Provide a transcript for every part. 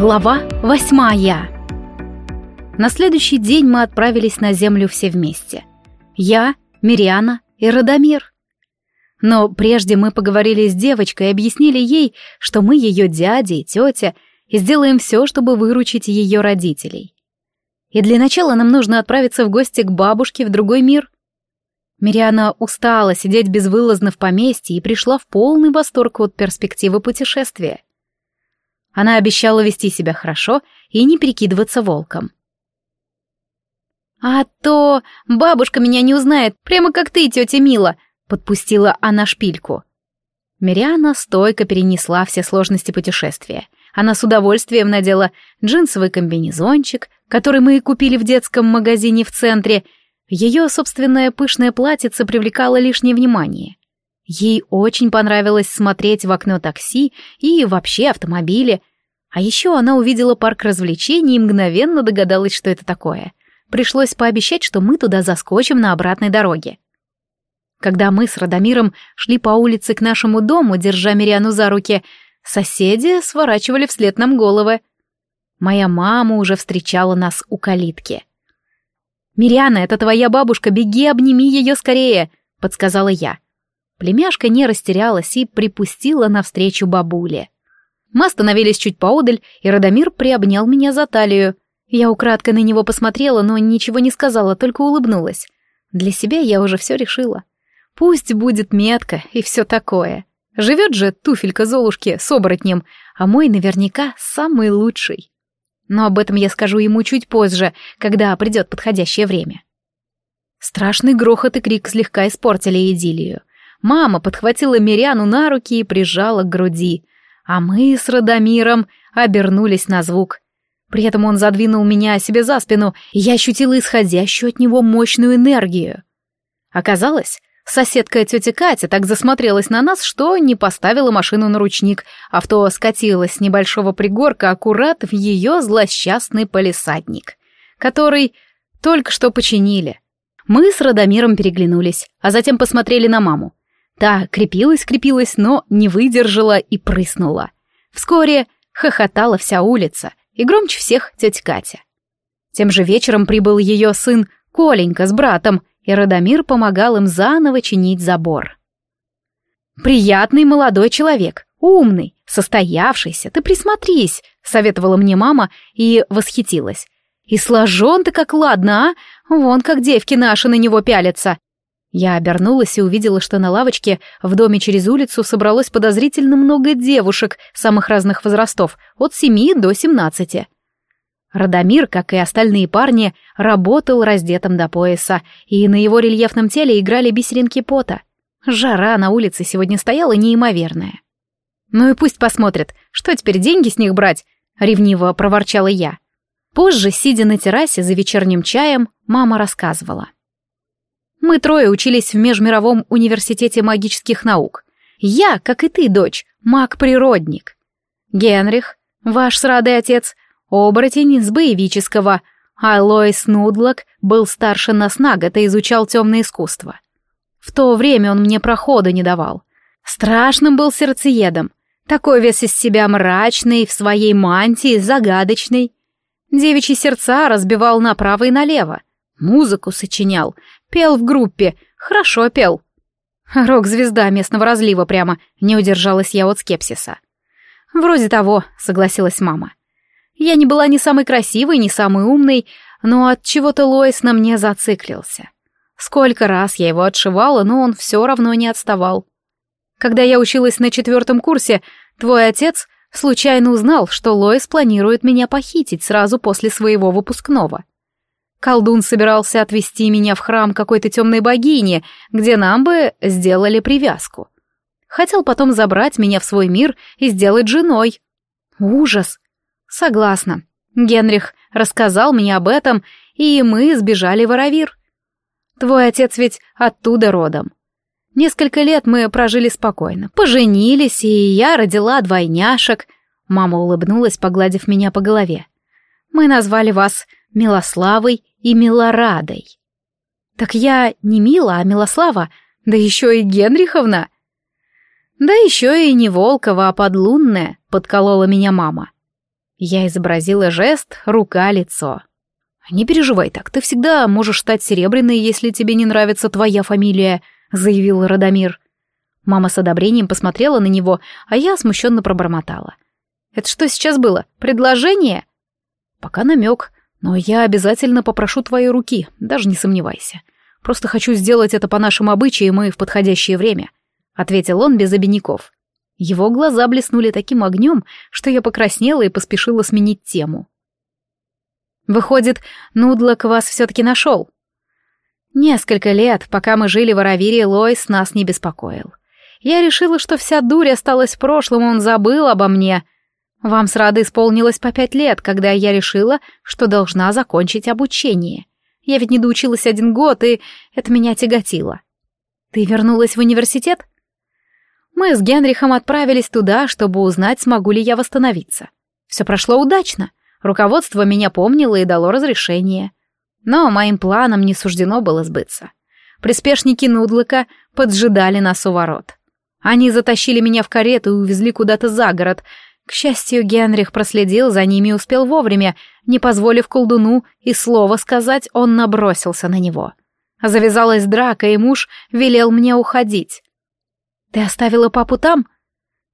Глава восьмая. На следующий день мы отправились на землю все вместе. Я, Мириана и Радомир. Но прежде мы поговорили с девочкой и объяснили ей, что мы ее дядя и тетя, и сделаем все, чтобы выручить ее родителей. И для начала нам нужно отправиться в гости к бабушке в другой мир. Мириана устала сидеть безвылазно в поместье и пришла в полный восторг от перспективы путешествия. Она обещала вести себя хорошо и не перекидываться волком. «А то бабушка меня не узнает, прямо как ты, тетя Мила», — подпустила она шпильку. Мириана стойко перенесла все сложности путешествия. Она с удовольствием надела джинсовый комбинезончик, который мы купили в детском магазине в центре. Ее собственное пышное платьице привлекало лишнее внимание. Ей очень понравилось смотреть в окно такси и вообще автомобили. А еще она увидела парк развлечений и мгновенно догадалась, что это такое. Пришлось пообещать, что мы туда заскочим на обратной дороге. Когда мы с Радомиром шли по улице к нашему дому, держа Мириану за руки, соседи сворачивали вслед нам головы. Моя мама уже встречала нас у калитки. «Мириана, это твоя бабушка, беги, обними ее скорее», — подсказала я. Племяшка не растерялась и припустила навстречу бабуле. Мы остановились чуть поодаль, и Радомир приобнял меня за талию. Я украдкой на него посмотрела, но ничего не сказала, только улыбнулась. Для себя я уже все решила. Пусть будет метка и все такое. Живет же туфелька Золушки с оборотнем, а мой наверняка самый лучший. Но об этом я скажу ему чуть позже, когда придет подходящее время. Страшный грохот и крик слегка испортили идиллию. Мама подхватила Миряну на руки и прижала к груди, а мы с Радомиром обернулись на звук. При этом он задвинул меня себе за спину, и я ощутила исходящую от него мощную энергию. Оказалось, соседка тетя Катя так засмотрелась на нас, что не поставила машину на ручник, авто скатилось с небольшого пригорка аккурат в ее злосчастный полисадник, который только что починили. Мы с Радомиром переглянулись, а затем посмотрели на маму. Та крепилась-крепилась, но не выдержала и прыснула. Вскоре хохотала вся улица, и громче всех тетя Катя. Тем же вечером прибыл ее сын Коленька с братом, и Радомир помогал им заново чинить забор. «Приятный молодой человек, умный, состоявшийся, ты присмотрись», — советовала мне мама и восхитилась. «И сложен ты как ладно, а? Вон как девки наши на него пялятся. Я обернулась и увидела, что на лавочке в доме через улицу собралось подозрительно много девушек самых разных возрастов, от семи до семнадцати. Радомир, как и остальные парни, работал раздетым до пояса, и на его рельефном теле играли бисеринки пота. Жара на улице сегодня стояла неимоверная. «Ну и пусть посмотрят, что теперь деньги с них брать?» — ревниво проворчала я. Позже, сидя на террасе за вечерним чаем, мама рассказывала. Мы трое учились в Межмировом университете магических наук. Я, как и ты, дочь, маг-природник. Генрих, ваш срадый отец, оборотень из боевического, а Лоис Нудлок был старше нас на год и изучал темное искусство. В то время он мне прохода не давал. Страшным был сердцеедом, такой вес из себя мрачный, в своей мантии, загадочный. Девичьи сердца разбивал направо и налево, музыку сочинял, Пел в группе, хорошо пел. Рок-звезда местного разлива прямо, не удержалась я от скепсиса. Вроде того, согласилась мама. Я не была ни самой красивой, ни самой умной, но от чего-то Лоис на мне зациклился. Сколько раз я его отшивала, но он все равно не отставал. Когда я училась на четвертом курсе, твой отец случайно узнал, что Лоис планирует меня похитить сразу после своего выпускного. Колдун собирался отвезти меня в храм какой-то темной богини, где нам бы сделали привязку. Хотел потом забрать меня в свой мир и сделать женой. Ужас. Согласна. Генрих рассказал мне об этом, и мы сбежали в Аравир. Твой отец ведь оттуда родом. Несколько лет мы прожили спокойно, поженились, и я родила двойняшек. Мама улыбнулась, погладив меня по голове. Мы назвали вас Милославой и Милорадой. Так я не Мила, а Милослава, да еще и Генриховна. Да еще и не Волкова, а подлунная, подколола меня мама. Я изобразила жест рука-лицо. «Не переживай так, ты всегда можешь стать серебряной, если тебе не нравится твоя фамилия», — заявил Радомир. Мама с одобрением посмотрела на него, а я смущенно пробормотала. «Это что сейчас было? Предложение?» «Пока намек, но я обязательно попрошу твоей руки, даже не сомневайся. Просто хочу сделать это по нашим обычаям и в подходящее время», — ответил он без обиняков. Его глаза блеснули таким огнем, что я покраснела и поспешила сменить тему. Выходит, Нудлок вас все-таки нашел. Несколько лет, пока мы жили в Аравире, Лойс нас не беспокоил. Я решила, что вся дурь осталась в прошлом, он забыл обо мне. Вам с Радой исполнилось по пять лет, когда я решила, что должна закончить обучение. Я ведь не доучилась один год, и это меня тяготило. Ты вернулась в университет? Мы с Генрихом отправились туда, чтобы узнать, смогу ли я восстановиться. Все прошло удачно. Руководство меня помнило и дало разрешение. Но моим планам не суждено было сбыться. Приспешники Нудлыка поджидали нас у ворот. Они затащили меня в карету и увезли куда-то за город. К счастью, Генрих проследил за ними и успел вовремя, не позволив колдуну и слова сказать, он набросился на него. Завязалась драка, и муж велел мне уходить. «Ты оставила папу там?»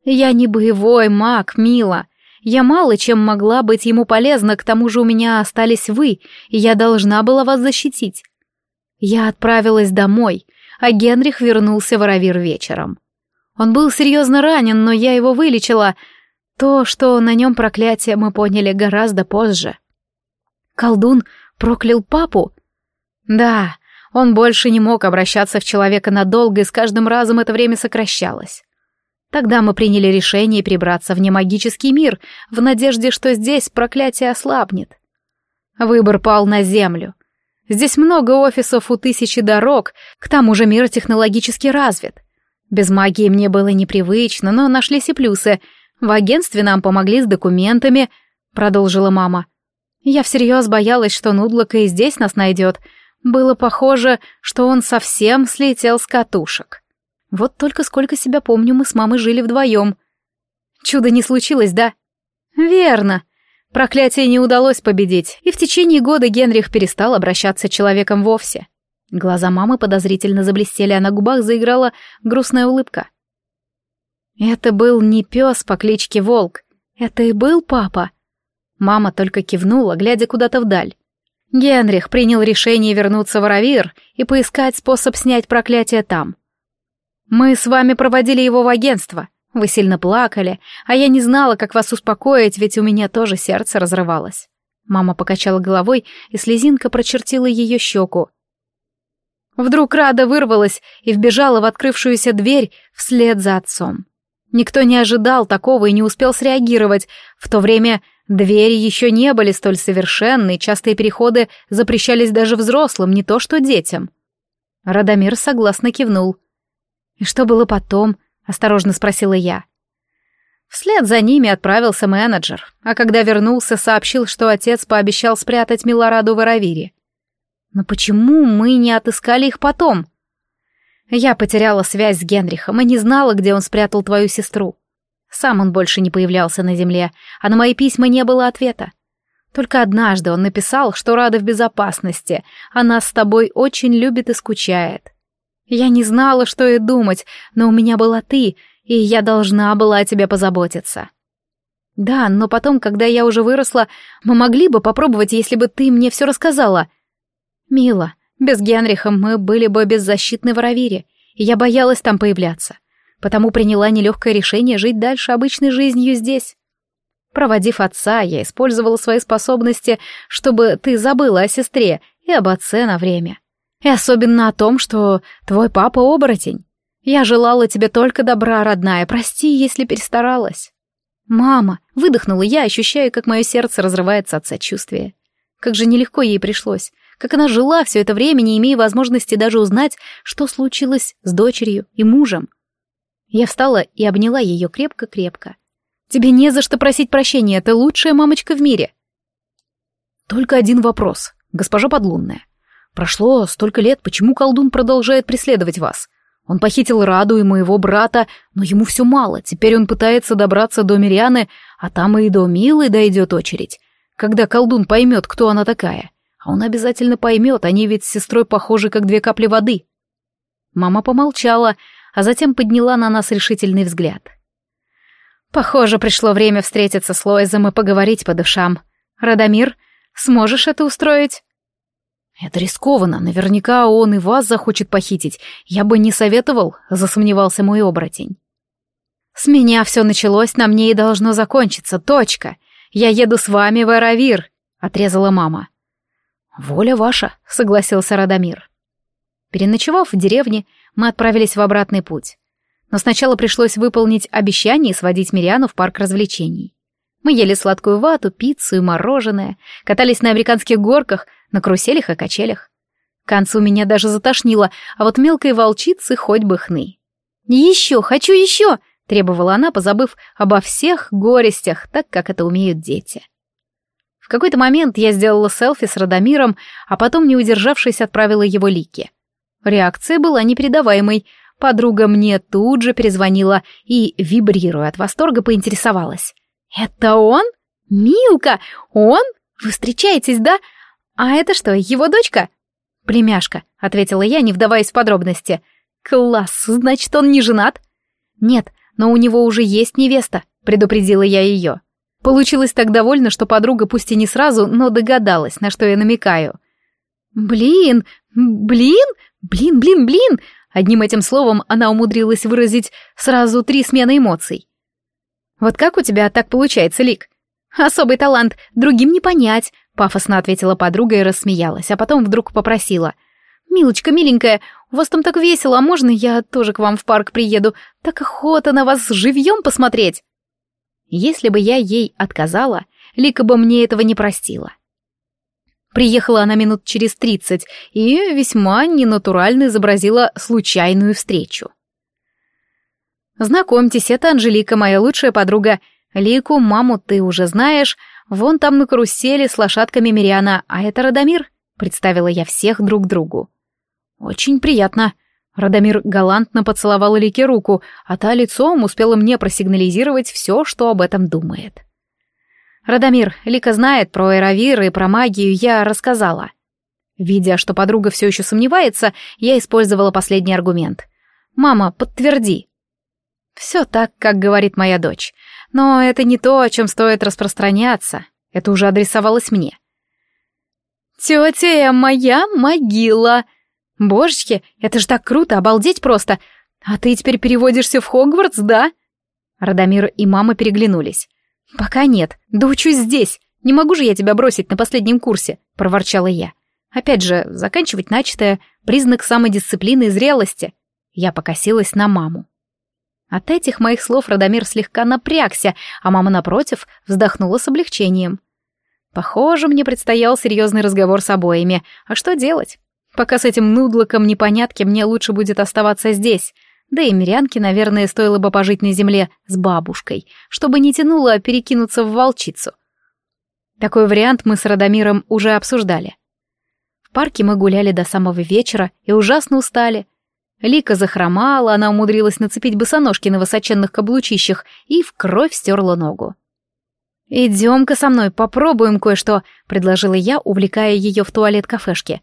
«Я не боевой маг, мила. Я мало чем могла быть ему полезна, к тому же у меня остались вы, и я должна была вас защитить. Я отправилась домой, а Генрих вернулся в Аравир вечером. Он был серьезно ранен, но я его вылечила. То, что на нем проклятие, мы поняли гораздо позже. Колдун проклял папу? Да, он больше не мог обращаться в человека надолго, и с каждым разом это время сокращалось. Тогда мы приняли решение прибраться в немагический мир, в надежде, что здесь проклятие ослабнет. Выбор пал на землю. Здесь много офисов у тысячи дорог, к тому же мир технологически развит. Без магии мне было непривычно, но нашлись и плюсы. В агентстве нам помогли с документами, продолжила мама. Я всерьез боялась, что Нудлока и здесь нас найдет. Было похоже, что он совсем слетел с катушек. Вот только сколько себя помню, мы с мамой жили вдвоем. Чудо не случилось, да? Верно. Проклятие не удалось победить, и в течение года Генрих перестал обращаться человеком вовсе. Глаза мамы подозрительно заблестели, а на губах заиграла грустная улыбка. Это был не пес по кличке Волк, это и был папа. Мама только кивнула, глядя куда-то вдаль. Генрих принял решение вернуться в Аравир и поискать способ снять проклятие там. «Мы с вами проводили его в агентство. Вы сильно плакали, а я не знала, как вас успокоить, ведь у меня тоже сердце разрывалось». Мама покачала головой, и слезинка прочертила ее щеку. Вдруг Рада вырвалась и вбежала в открывшуюся дверь вслед за отцом. Никто не ожидал такого и не успел среагировать. В то время двери еще не были столь совершенны, частые переходы запрещались даже взрослым, не то что детям. Радомир согласно кивнул. «И что было потом?» — осторожно спросила я. Вслед за ними отправился менеджер, а когда вернулся, сообщил, что отец пообещал спрятать Милораду в Аравире. Но почему мы не отыскали их потом? Я потеряла связь с Генрихом и не знала, где он спрятал твою сестру. Сам он больше не появлялся на земле, а на мои письма не было ответа. Только однажды он написал, что рада в безопасности, а нас с тобой очень любит и скучает. Я не знала, что и думать, но у меня была ты, и я должна была о тебе позаботиться. Да, но потом, когда я уже выросла, мы могли бы попробовать, если бы ты мне все рассказала. Мила, без Генриха мы были бы беззащитны в Равире, и я боялась там появляться. Потому приняла нелегкое решение жить дальше обычной жизнью здесь. Проводив отца, я использовала свои способности, чтобы ты забыла о сестре и об отце на время. И особенно о том, что твой папа оборотень. Я желала тебе только добра, родная, прости, если перестаралась. Мама, выдохнула я, ощущая, как мое сердце разрывается от сочувствия. Как же нелегко ей пришлось, как она жила все это время, не имея возможности даже узнать, что случилось с дочерью и мужем. Я встала и обняла ее крепко-крепко. «Тебе не за что просить прощения, ты лучшая мамочка в мире». «Только один вопрос, госпожа Подлунная. Прошло столько лет, почему колдун продолжает преследовать вас? Он похитил Раду и моего брата, но ему все мало. Теперь он пытается добраться до Мирианы, а там и до Милы дойдет очередь. Когда колдун поймет, кто она такая. Он обязательно поймет, они ведь с сестрой похожи, как две капли воды. Мама помолчала, а затем подняла на нас решительный взгляд. Похоже, пришло время встретиться с Лоизом и поговорить по душам. Радомир, сможешь это устроить? Это рискованно, наверняка он и вас захочет похитить. Я бы не советовал, засомневался мой оборотень. С меня все началось, на мне и должно закончиться, точка. Я еду с вами в Аравир, отрезала мама. Воля ваша, согласился Радомир. Переночевав в деревне, мы отправились в обратный путь. Но сначала пришлось выполнить обещание и сводить Мириану в парк развлечений. Мы ели сладкую вату, пиццу и мороженое, катались на американских горках, на каруселях и качелях. К концу меня даже затошнило, а вот мелкой волчицы хоть бы хны. «Еще, хочу еще!» — требовала она, позабыв обо всех горестях, так как это умеют дети. В какой-то момент я сделала селфи с Радомиром, а потом, не удержавшись, отправила его Лике. Реакция была непередаваемой. Подруга мне тут же перезвонила и, вибрируя от восторга, поинтересовалась. «Это он? Милка? Он? Вы встречаетесь, да? А это что, его дочка?» «Племяшка», — ответила я, не вдаваясь в подробности. «Класс, значит, он не женат?» «Нет, но у него уже есть невеста», — предупредила я ее. Получилось так довольно, что подруга пусть и не сразу, но догадалась, на что я намекаю. «Блин, блин, блин, блин, блин!» Одним этим словом она умудрилась выразить сразу три смены эмоций. «Вот как у тебя так получается, Лик?» «Особый талант, другим не понять», — пафосно ответила подруга и рассмеялась, а потом вдруг попросила. «Милочка, миленькая, у вас там так весело, а можно я тоже к вам в парк приеду? Так охота на вас живьем посмотреть!» Если бы я ей отказала, Лика бы мне этого не простила. Приехала она минут через тридцать и весьма ненатурально изобразила случайную встречу. «Знакомьтесь, это Анжелика, моя лучшая подруга. Лику, маму ты уже знаешь. Вон там на карусели с лошадками Мириана, а это Радомир», — представила я всех друг другу. «Очень приятно». Радомир галантно поцеловал Лике руку, а та лицом успела мне просигнализировать все, что об этом думает. «Радомир, Лика знает про Эравир и про магию, я рассказала». Видя, что подруга все еще сомневается, я использовала последний аргумент. «Мама, подтверди». Все так, как говорит моя дочь. Но это не то, о чем стоит распространяться. Это уже адресовалось мне. «Тетя моя могила!» «Божечки, это же так круто, обалдеть просто! А ты теперь переводишься в Хогвартс, да?» Радомир и мама переглянулись. «Пока нет, да учусь здесь. Не могу же я тебя бросить на последнем курсе», — проворчала я. Опять же, заканчивать начатое — признак самодисциплины и зрелости. Я покосилась на маму. От этих моих слов Радомир слегка напрягся, а мама, напротив, вздохнула с облегчением. Похоже, мне предстоял серьезный разговор с обоими. А что делать? Пока с этим нудлоком непонятки мне лучше будет оставаться здесь. Да и мирянке, наверное, стоило бы пожить на земле с бабушкой, чтобы не тянуло перекинуться в волчицу. Такой вариант мы с Радомиром уже обсуждали. В парке мы гуляли до самого вечера и ужасно устали — Лика захромала, она умудрилась нацепить босоножки на высоченных каблучищах и в кровь стерла ногу. «Идем-ка со мной, попробуем кое-что», — предложила я, увлекая ее в туалет кафешки.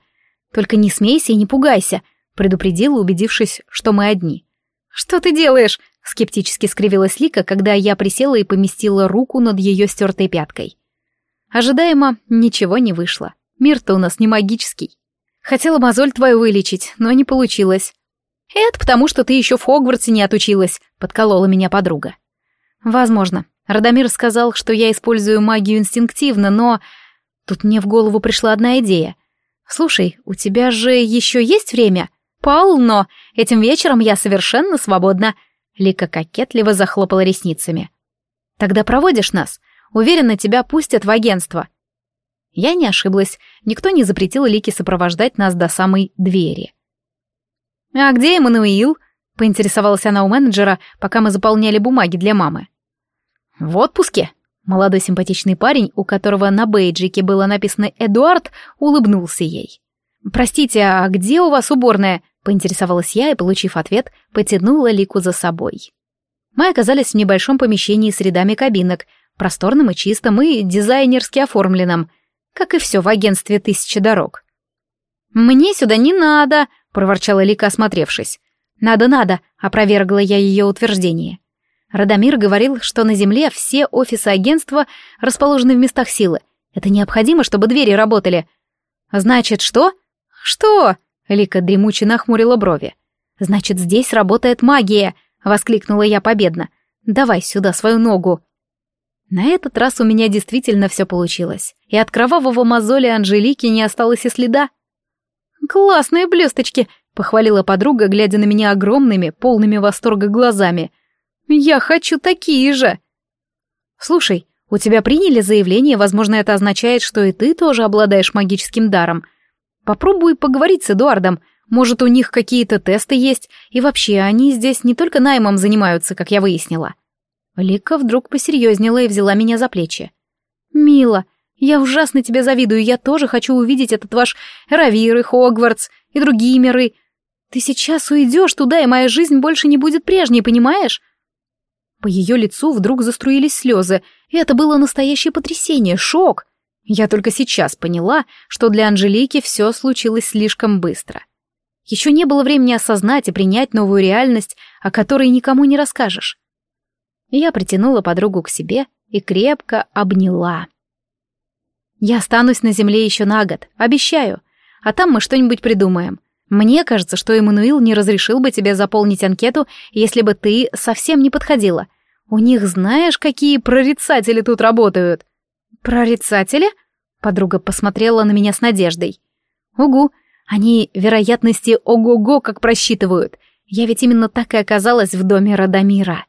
«Только не смейся и не пугайся», — предупредила, убедившись, что мы одни. «Что ты делаешь?» — скептически скривилась Лика, когда я присела и поместила руку над ее стертой пяткой. Ожидаемо ничего не вышло. Мир-то у нас не магический. Хотела мозоль твою вылечить, но не получилось. «Это потому, что ты еще в Хогвартсе не отучилась», — подколола меня подруга. «Возможно. Радомир сказал, что я использую магию инстинктивно, но...» Тут мне в голову пришла одна идея. «Слушай, у тебя же еще есть время?» «Полно! Этим вечером я совершенно свободна!» Лика кокетливо захлопала ресницами. «Тогда проводишь нас. Уверена, тебя пустят в агентство». Я не ошиблась. Никто не запретил Лике сопровождать нас до самой двери. «А где Эммануил?» — поинтересовалась она у менеджера, пока мы заполняли бумаги для мамы. «В отпуске». Молодой симпатичный парень, у которого на бейджике было написано «Эдуард», улыбнулся ей. «Простите, а где у вас уборная?» — поинтересовалась я и, получив ответ, потянула Лику за собой. Мы оказались в небольшом помещении с рядами кабинок. просторным и чистым, и дизайнерски оформленным, как и все в агентстве «Тысячи дорог». «Мне сюда не надо», — проворчала Лика, осмотревшись. «Надо-надо», — опровергла я ее утверждение. Радомир говорил, что на Земле все офисы агентства расположены в местах силы. Это необходимо, чтобы двери работали. «Значит, что?» «Что?» — Лика дремуче нахмурила брови. «Значит, здесь работает магия!» — воскликнула я победно. «Давай сюда свою ногу!» На этот раз у меня действительно все получилось, и от кровавого мозоля Анжелики не осталось и следа. «Классные блесточки!» — похвалила подруга, глядя на меня огромными, полными восторга глазами. «Я хочу такие же!» «Слушай, у тебя приняли заявление, возможно, это означает, что и ты тоже обладаешь магическим даром. Попробуй поговорить с Эдуардом, может, у них какие-то тесты есть, и вообще они здесь не только наймом занимаются, как я выяснила». Лика вдруг посерьезнела и взяла меня за плечи. «Мила, я ужасно тебе завидую, я тоже хочу увидеть этот ваш Равир и Хогвартс и другие миры. Ты сейчас уйдешь туда, и моя жизнь больше не будет прежней, понимаешь?» По ее лицу вдруг заструились слезы, и это было настоящее потрясение, шок. Я только сейчас поняла, что для Анжелики все случилось слишком быстро. Еще не было времени осознать и принять новую реальность, о которой никому не расскажешь. Я притянула подругу к себе и крепко обняла. Я останусь на земле еще на год, обещаю. А там мы что-нибудь придумаем. Мне кажется, что Эммануил не разрешил бы тебе заполнить анкету, если бы ты совсем не подходила. У них знаешь, какие прорицатели тут работают? Прорицатели? Подруга посмотрела на меня с надеждой. Угу, они вероятности ого-го как просчитывают. Я ведь именно так и оказалась в доме Радомира.